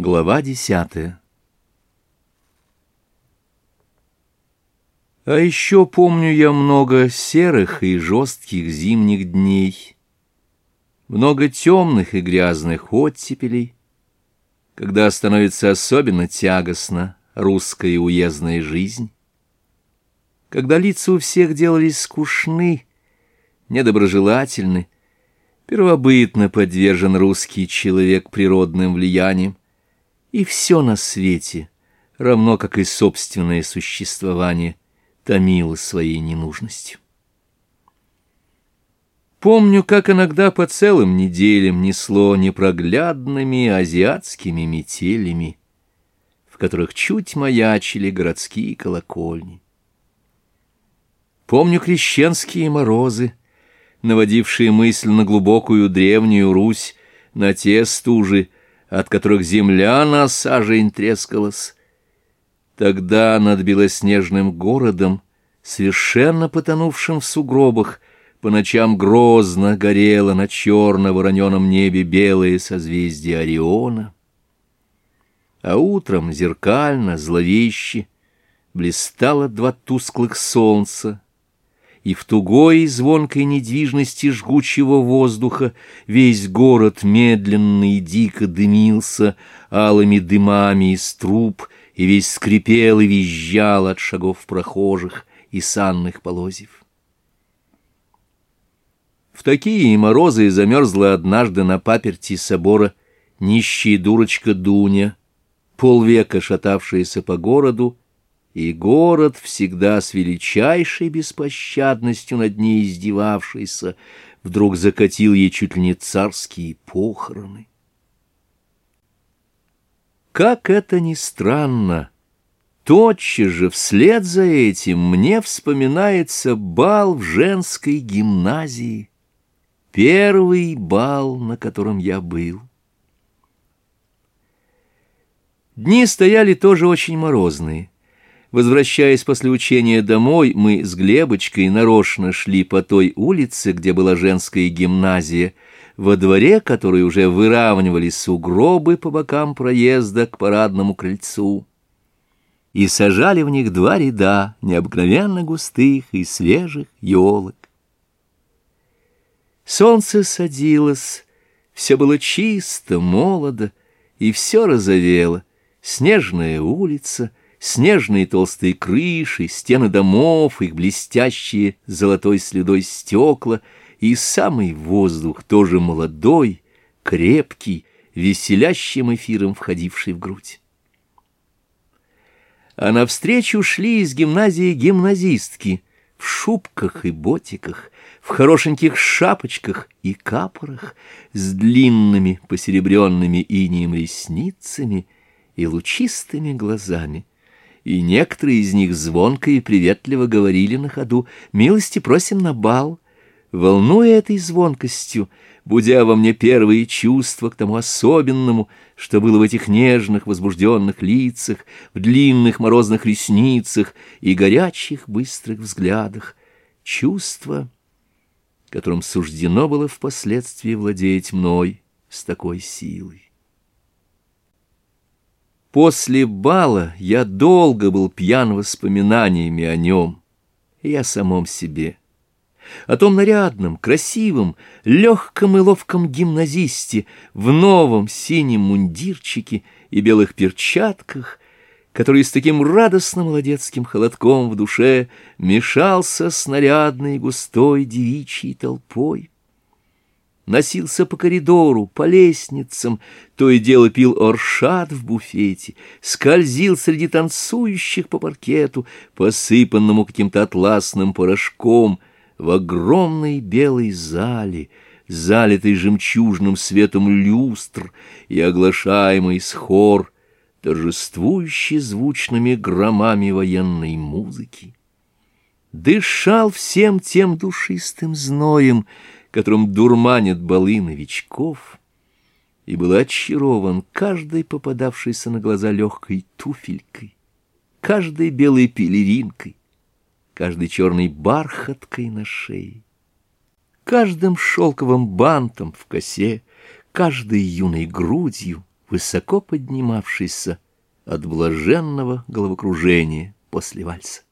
Глава десятая. А еще помню я много серых и жестких зимних дней, много темных и грязных оттепелей, когда становится особенно тягостно русская уездная жизнь, когда лица у всех делались скучны, недоброжелательны, первобытно подвержен русский человек природным влияниям, и все на свете, равно как и собственное существование, томило своей ненужностью. Помню, как иногда по целым неделям несло непроглядными азиатскими метелями, в которых чуть маячили городские колокольни. Помню крещенские морозы, наводившие мысль на глубокую древнюю Русь, на те стужи, от которых земля на сажень трескалась. Тогда над белоснежным городом, совершенно потонувшим в сугробах, по ночам грозно горело на черно-вороненом небе белое созвездие Ориона. А утром зеркально, зловеще, блистало два тусклых солнца и в тугой и звонкой недвижности жгучего воздуха весь город медленно и дико дымился алыми дымами из труб, и весь скрипел и визжал от шагов прохожих и санных полозьев. В такие морозы замерзла однажды на паперти собора нищая дурочка Дуня, полвека шатавшаяся по городу и город, всегда с величайшей беспощадностью над ней издевавшийся, вдруг закатил ей чуть ли не царские похороны. Как это ни странно! Тотчас же вслед за этим мне вспоминается бал в женской гимназии. Первый бал, на котором я был. Дни стояли тоже очень морозные. Возвращаясь после учения домой, мы с Глебочкой нарочно шли по той улице, где была женская гимназия, во дворе которой уже выравнивались сугробы по бокам проезда к парадному крыльцу. И сажали в них два ряда необыкновенно густых и свежих елок. Солнце садилось, все было чисто, молодо, и все розовело. Снежная улица — Снежные толстые крыши, стены домов, их блестящие золотой следой стекла и самый воздух тоже молодой, крепкий, веселящим эфиром входивший в грудь. А навстречу шли из гимназии гимназистки в шубках и ботиках, в хорошеньких шапочках и капорах, с длинными посеребренными инием ресницами и лучистыми глазами и некоторые из них звонко и приветливо говорили на ходу «Милости просим на бал». Волнуя этой звонкостью, будя во мне первые чувства к тому особенному, что было в этих нежных, возбужденных лицах, в длинных морозных ресницах и горячих быстрых взглядах, чувства, которым суждено было впоследствии владеть мной с такой силой. После бала я долго был пьян воспоминаниями о нем и о самом себе. О том нарядном, красивом, легком и ловком гимназисте в новом синем мундирчике и белых перчатках, который с таким радостным молодецким холодком в душе мешался с нарядной густой девичьей толпой носился по коридору, по лестницам, то и дело пил оршат в буфете, скользил среди танцующих по паркету, посыпанному каким-то атласным порошком, в огромной белой зале, залитой жемчужным светом люстр и оглашаемый с хор, торжествующий звучными громами военной музыки. Дышал всем тем душистым зноем, которым дурманят балы новичков, и был очарован каждой попадавшейся на глаза легкой туфелькой, каждой белой пелеринкой, каждой черной бархаткой на шее, каждым шелковым бантом в косе, каждой юной грудью, высоко поднимавшейся от блаженного головокружения после вальса.